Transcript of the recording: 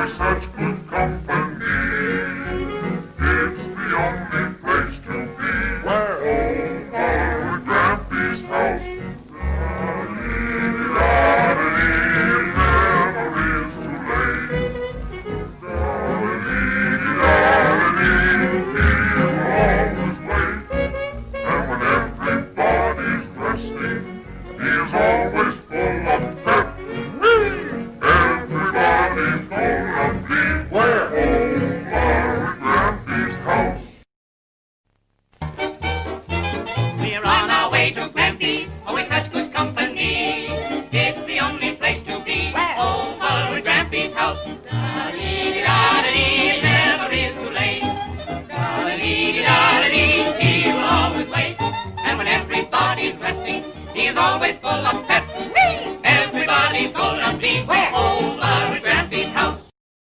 always such good company. It's the only place to be. Where? Over at Grampy's house. He'll always house. It never is too late. He will always wait. And when everybody's resting, he is always full of pep. Everybody's gonna be?